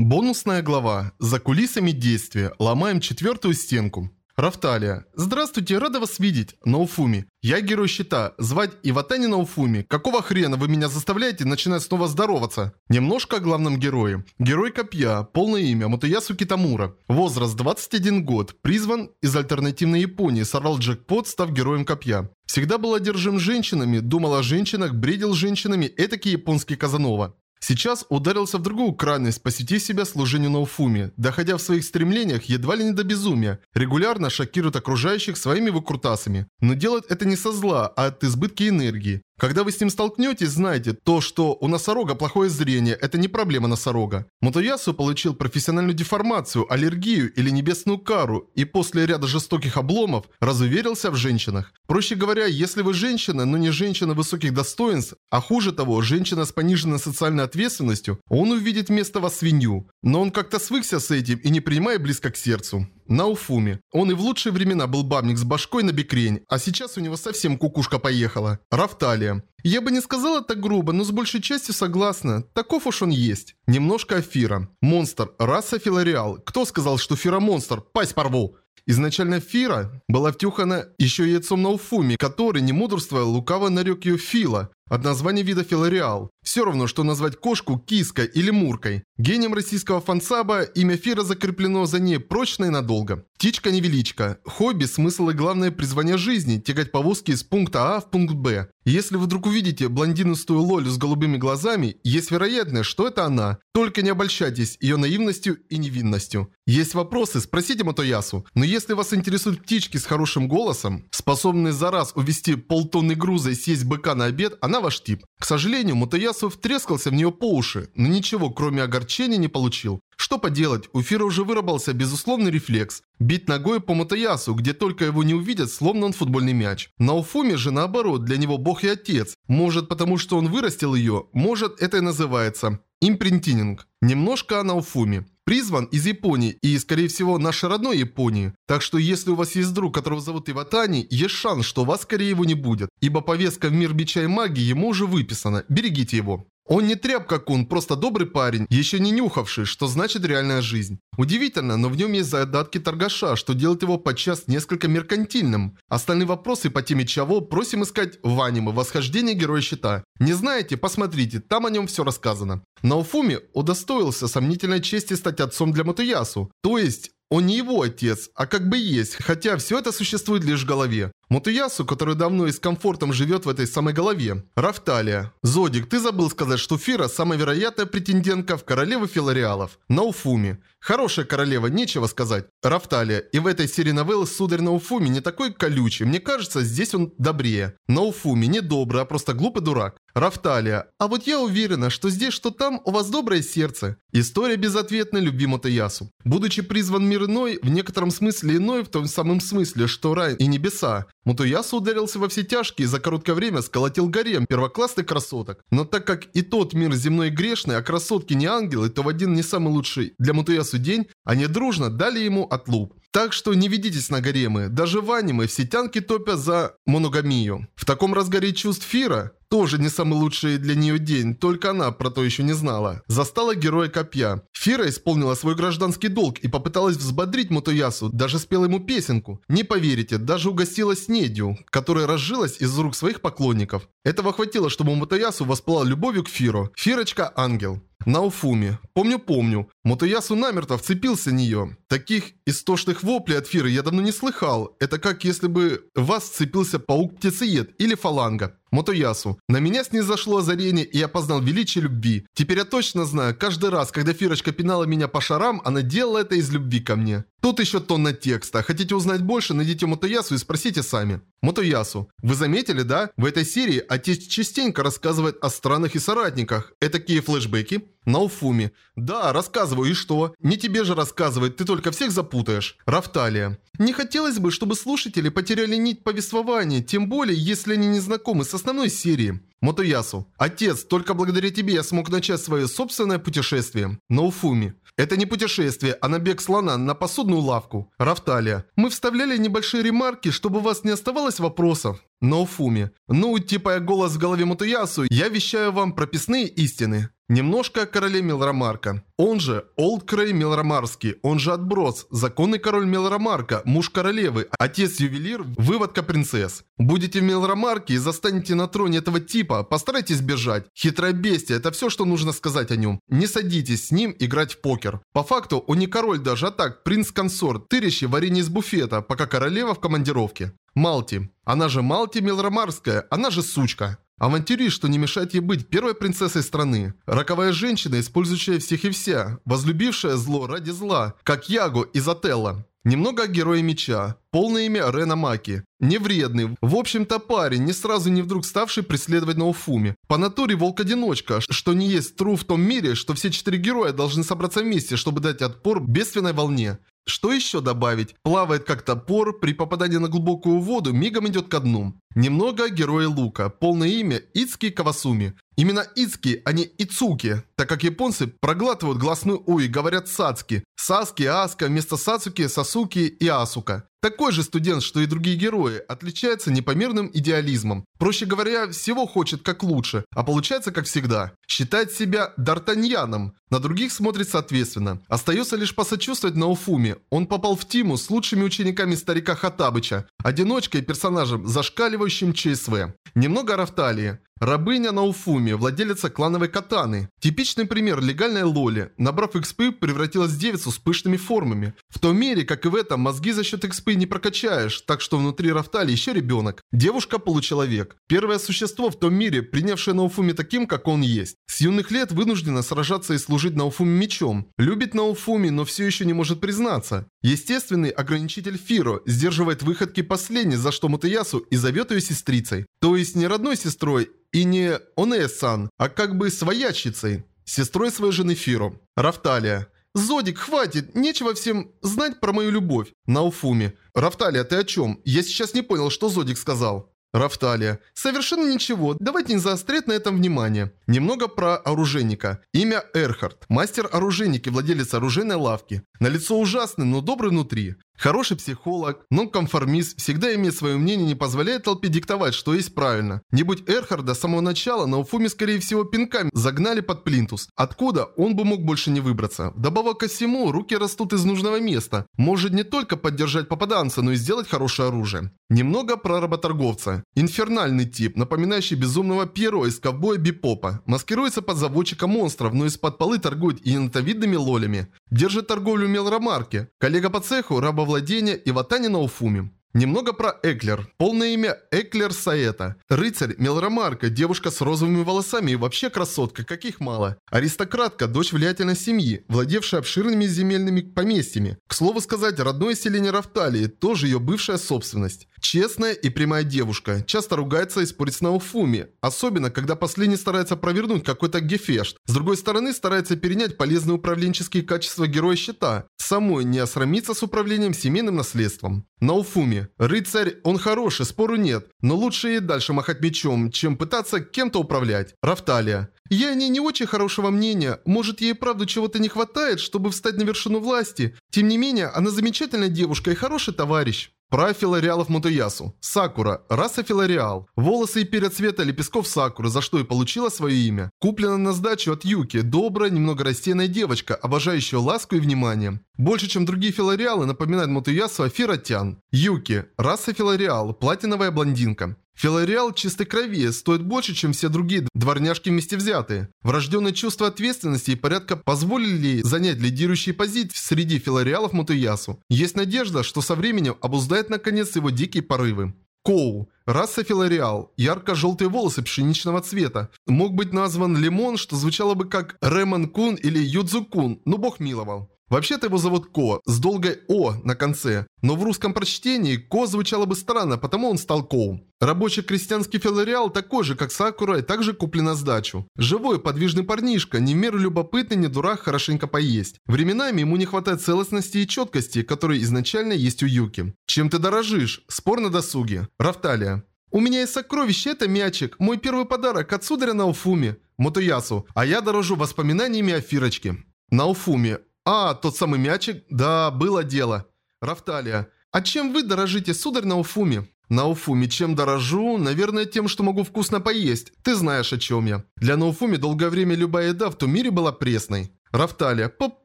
Бонусная глава. За кулисами действия. Ломаем четвертую стенку. Рафталия. Здравствуйте, рада вас видеть. Науфуми. Я герой щита. Звать Иватани Науфуми. Какого хрена вы меня заставляете начинать снова здороваться? Немножко о главном герое. Герой копья. Полное имя. Мотоясу Китамура. Возраст 21 год. Призван из альтернативной Японии. Сорвал джекпот, став героем копья. Всегда был одержим женщинами, думал о женщинах, бредил женщинами, этакий японский Казанова. Сейчас ударился в другую крайность, посвятив себя служению Науфуми, доходя в своих стремлениях едва ли не до безумия, регулярно шокирует окружающих своими выкрутасами. Но делает это не со зла, а от избытки энергии. Когда вы с ним столкнетесь, знайте, то, что у носорога плохое зрение, это не проблема носорога. Мотоясу получил профессиональную деформацию, аллергию или небесную кару, и после ряда жестоких обломов разуверился в женщинах. Проще говоря, если вы женщина, но не женщина высоких достоинств, а хуже того, женщина с пониженной социальной ответственностью, он увидит вместо вас свинью. Но он как-то свыкся с этим и не принимает близко к сердцу. Науфуми. Он и в лучшие времена был бабник с башкой на бекрень, а сейчас у него совсем кукушка поехала. Рафталия. Я бы не сказала так грубо, но с большей частью согласна. Таков уж он есть. Немножко Афира. Монстр. Раса Филариал. Кто сказал, что Фира монстр? Пасть порву. Изначально Фира была втюхана еще яйцом Науфуми, который, не мудрствуя, лукаво нарек ее Фила, от названия вида Филариал. Все равно, что назвать кошку киской или муркой. Гением российского фансаба имя Фира закреплено за ней прочно и надолго. Птичка-невеличка. Хобби, смысл и главное призвание жизни – тягать повозки из пункта А в пункт Б. Если вы вдруг увидите блондинистую Лолю с голубыми глазами, есть вероятность, что это она. Только не обольщайтесь ее наивностью и невинностью. Есть вопросы, спросите Мотоясу. Но если вас интересуют птички с хорошим голосом, способные за раз увести полтонны груза и съесть быка на обед, она ваш тип. К сожалению, Мотоясу втрескался в нее по уши, но ничего кроме огорчения не получил. Что поделать, у Фира уже выработался безусловный рефлекс. Бить ногой по Мотоясу, где только его не увидят, словно он футбольный мяч. На Уфуме же наоборот, для него бог и отец. Может потому что он вырастил ее, может это и называется импринтинг. Немножко о Науфуме. Призван из Японии и, скорее всего, нашей родной Японии. Так что если у вас есть друг, которого зовут Иватани, есть шанс, что у вас скорее его не будет. Ибо повестка в мир бича и магии ему уже выписана. Берегите его. Он не тряпка кун, просто добрый парень, еще не нюхавший, что значит реальная жизнь. Удивительно, но в нем есть задатки торгаша, что делает его подчас несколько меркантильным. Остальные вопросы по теме чего просим искать в аниме «Восхождение Героя Щита». Не знаете? Посмотрите, там о нем все рассказано. Наофуми удостоился сомнительной чести стать отцом для Мотоясу. То есть, он не его отец, а как бы есть, хотя все это существует лишь в голове. Мотуясу, который давно и с комфортом живет в этой самой голове. Рафталия. Зодик, ты забыл сказать, что Фира самая вероятная претендентка в королевы филариалов. Науфуми. Хорошая королева, нечего сказать. Рафталия. И в этой серии новелл сударь Науфуми не такой колючий. Мне кажется, здесь он добрее. Науфуми не добрый, а просто глупый дурак. Рафталия. А вот я уверена, что здесь, что там, у вас доброе сердце. История безответной любви Мотоясу. Будучи призван мир иной, в некотором смысле иной, в том самом смысле, что рай и небеса, Мутуясу ударился во все тяжкие и за короткое время сколотил гарем первоклассных красоток. Но так как и тот мир земной грешный, а красотки не ангелы, то в один не самый лучший для Мутуясу день они дружно дали ему отлуп. Так что не ведитесь на гаремы, даже в аниме все тянки топят за моногамию. В таком разгаре чувств Фира, тоже не самый лучший для нее день, только она про то еще не знала. Застала героя копья. Фира исполнила свой гражданский долг и попыталась взбодрить Мотоясу, даже спела ему песенку. Не поверите, даже угостила снедью, которая разжилась из рук своих поклонников. Этого хватило, чтобы Мотоясу воспылал любовью к Фиро. Фирочка – ангел. Науфуми. Помню-помню. Мотоясу намертво вцепился в нее. Таких истошных воплей от Фиры я давно не слыхал. Это как если бы в вас вцепился паук-птицеед или фаланга. Мотоясу. На меня снизошло озарение, и я познал величие любви. Теперь я точно знаю, каждый раз, когда Фирочка пинала меня по шарам, она делала это из любви ко мне. Тут еще тонна текста. Хотите узнать больше, найдите Мотоясу и спросите сами. Мотоясу. Вы заметили, да? В этой серии отец частенько рассказывает о странах и соратниках. Это какие флешбеки? Науфуми. Да, рассказываю, и что? Не тебе же рассказывать, ты только всех запутаешь. Рафталия. Не хотелось бы, чтобы слушатели потеряли нить повествования, тем более, если они не знакомы с основной серией. Мотоясу. Отец, только благодаря тебе я смог начать свое собственное путешествие. Науфуми. Это не путешествие, а набег слона на посудную лавку. Рафталия. Мы вставляли небольшие ремарки, чтобы у вас не оставалось вопросов. Ноуфуми. Ну, типа я голос в голове Мотоясу, я вещаю вам прописные истины. Немножко о короле Милрамарка. Он же Олд Крей Милрамарский, он же Отброс, законный король Милрамарка, муж королевы, отец-ювелир, выводка принцесс. Будете в Милрамарке и застанете на троне этого типа, постарайтесь бежать. Хитрое бестия, это все, что нужно сказать о нем. Не садитесь с ним играть в покер. По факту он не король даже, а так, принц-консорт, тырящий варенье из буфета, пока королева в командировке. Малти. Она же Малти Милрамарская, она же сучка. Авантюрист, что не мешает ей быть первой принцессой страны. Роковая женщина, использующая всех и вся. Возлюбившая зло ради зла, как Яго из Отелла. Немного о Герое Меча. Полное имя Рена Маки. Невредный. В общем-то парень, не сразу не вдруг ставший преследовать Науфуми. По натуре волк-одиночка, что не есть тру в том мире, что все четыре героя должны собраться вместе, чтобы дать отпор бедственной волне. Что еще добавить? Плавает как топор, при попадании на глубокую воду мигом идет ко дну. Немного о герое Лука. Полное имя Ицки Кавасуми. Именно Ицки, а не Ицуки, так как японцы проглатывают гласную У и говорят Сацки. Саски, Аска, вместо Сацуки, Сасуки и Асука. Такой же студент, что и другие герои, отличается непомерным идеализмом. Проще говоря, всего хочет как лучше, а получается как всегда. Считает себя Д'Артаньяном, на других смотрит соответственно. Остается лишь посочувствовать Науфуме. Он попал в тиму с лучшими учениками старика Хатабыча, одиночкой персонажем, зашкаливающим ЧСВ. Немного Рафталии. Рабыня Науфуми, владелица клановой катаны. Типичный пример легальной лоли. Набрав XP, превратилась в девицу с пышными формами. В том мире, как и в этом, мозги за счет XP не прокачаешь, так что внутри Рафтали еще ребенок. Девушка-получеловек. Первое существо в том мире, принявшее Науфуми таким, как он есть. С юных лет вынуждена сражаться и служить Науфуми мечом. Любит Науфуми, но все еще не может признаться. Естественный ограничитель Фиро сдерживает выходки последней, за что Мутаясу и зовет ее сестрицей. То есть не родной сестрой, и не Онея-сан, а как бы своячицей, сестрой своей жены Фиро. Рафталия. «Зодик, хватит! Нечего всем знать про мою любовь!» Науфуми. «Рафталия, ты о чем? Я сейчас не понял, что Зодик сказал». Рафталия. Совершенно ничего, давайте не заострять на этом внимание. Немного про оружейника. Имя Эрхард. Мастер-оружейник и владелец оружейной лавки. На лицо ужасный, но добрый внутри. Хороший психолог, нон-конформист, всегда имеет свое мнение, не позволяет толпе диктовать, что есть правильно. Не будь Эрхарда с самого начала, на Уфуме скорее всего пинками загнали под плинтус. Откуда, он бы мог больше не выбраться. Вдобавок ко всему, руки растут из нужного места. Может не только поддержать попаданца, но и сделать хорошее оружие. Немного про работорговца. Инфернальный тип, напоминающий безумного Пьеро из ковбоя Бипопа. Маскируется под заводчика монстров, но из-под полы торгует иенотовидными лолями. Держит торговлю в Мелромарке. Коллега по цеху, рабовладения и ватани на Уфуме. Немного про Эклер. Полное имя Эклер Саэта. Рыцарь, Мелромарка, девушка с розовыми волосами и вообще красотка, каких мало. Аристократка, дочь влиятельной семьи, владевшая обширными земельными поместьями. К слову сказать, родное селение Рафталии, тоже ее бывшая собственность. Честная и прямая девушка, часто ругается и спорит с Науфуми, особенно когда последний старается провернуть какой-то гефешт. С другой стороны, старается перенять полезные управленческие качества героя щита, самой не осрамиться с управлением семейным наследством. Науфуми. Рыцарь, он хороший, спору нет, но лучше и дальше махать мечом, чем пытаться кем-то управлять. Рафталия. Я о ней не очень хорошего мнения, может ей правда чего-то не хватает, чтобы встать на вершину власти. Тем не менее, она замечательная девушка и хороший товарищ. Про филариалов Мотоясу. Сакура. Раса филариал. Волосы и перед цвета лепестков Сакуры, за что и получила свое имя. Куплена на сдачу от Юки. Добрая, немного растейная девочка, обожающая ласку и внимание. Больше, чем другие филариалы, напоминает Мотоясу Афира Тян. Юки. Раса филариал. Платиновая блондинка. Филариал чистой крови стоит больше, чем все другие дворняжки вместе взятые. Врожденное чувство ответственности и порядка позволили занять лидирующие позиции среди филариалов Мутуясу. Есть надежда, что со временем обуздает наконец его дикие порывы. Коу. Раса филариал. Ярко-желтые волосы пшеничного цвета. Мог быть назван Лимон, что звучало бы как Ремон Кун или Юдзу Кун, но бог миловал. Вообще-то его зовут Ко, с долгой О на конце, но в русском прочтении Ко звучало бы странно, потому он стал Коу. Рабочий крестьянский филариал такой же, как Сакура, и также куплен на сдачу. Живой, подвижный парнишка, не в меру любопытный, не дурак, хорошенько поесть. Временами ему не хватает целостности и четкости, которые изначально есть у Юки. Чем ты дорожишь? Спор на досуге. Рафталия. «У меня есть сокровище, это мячик. Мой первый подарок от сударя Науфуми». Мотоясу. А я дорожу воспоминаниями о Фирочке. Науфуми. А, тот самый мячик? Да, было дело. Рафталия. А чем вы дорожите, сударь Науфуми? Науфуми, чем дорожу? Наверное, тем, что могу вкусно поесть. Ты знаешь, о чем я. Для Науфуми долгое время любая еда в том мире была пресной. Рафталия. П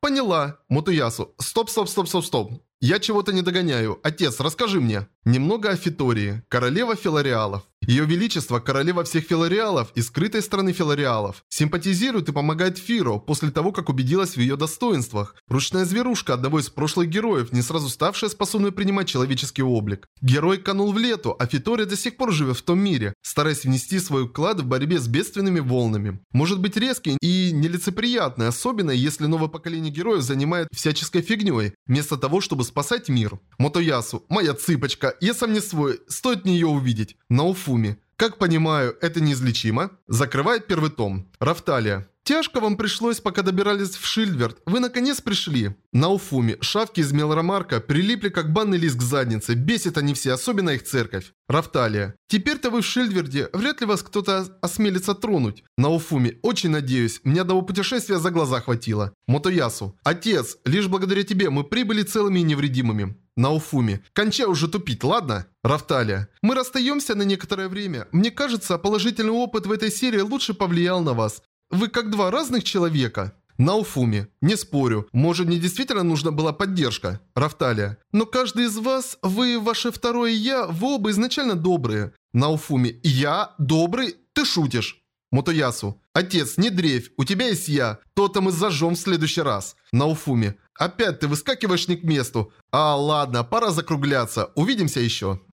Поняла. Мотуясу. Стоп, стоп, стоп, стоп, стоп. Я чего-то не догоняю. Отец, расскажи мне. Немного о Фитории, королева филариалов. Ее Величество – королева всех филариалов и скрытой страны филариалов. Симпатизирует и помогает Фиро после того, как убедилась в ее достоинствах. Ручная зверушка одного из прошлых героев, не сразу ставшая способной принимать человеческий облик. Герой канул в лету, а Фитория до сих пор живет в том мире, стараясь внести свой вклад в борьбе с бедственными волнами. Может быть резкий и нелицеприятный, особенно если новое поколение героев занимает всяческой фигней, вместо того, чтобы спасать мир. Мотоясу, моя цыпочка, я сам не свой, стоит мне ее увидеть. Науфуми. Как понимаю, это неизлечимо? Закрывает первый том. Рафталия. Тяжко вам пришлось, пока добирались в Шильдверд. Вы наконец пришли. Науфуми. Шавки из Мелромарка прилипли как банный лист к заднице. Бесит они все, особенно их церковь. Рафталия. Теперь-то вы в Шильдверде. Вряд ли вас кто-то осмелится тронуть. Науфуми. Очень надеюсь. Мне одного путешествия за глаза хватило. Мотоясу. Отец, лишь благодаря тебе мы прибыли целыми и невредимыми. Науфуми. Кончай уже тупить, ладно? Рафталия. Мы расстаемся на некоторое время. Мне кажется, положительный опыт в этой серии лучше повлиял на вас. Вы как два разных человека. Науфуми. Не спорю. Может, мне действительно нужна была поддержка. Рафталия. Но каждый из вас, вы, ваше второе я, вы оба изначально добрые. Науфуми. Я? Добрый? Ты шутишь. Мотоясу. Отец, не дрейфь, у тебя есть я. То-то мы зажжем в следующий раз. Науфуми. Опять ты выскакиваешь не к месту. А, ладно, пора закругляться. Увидимся еще.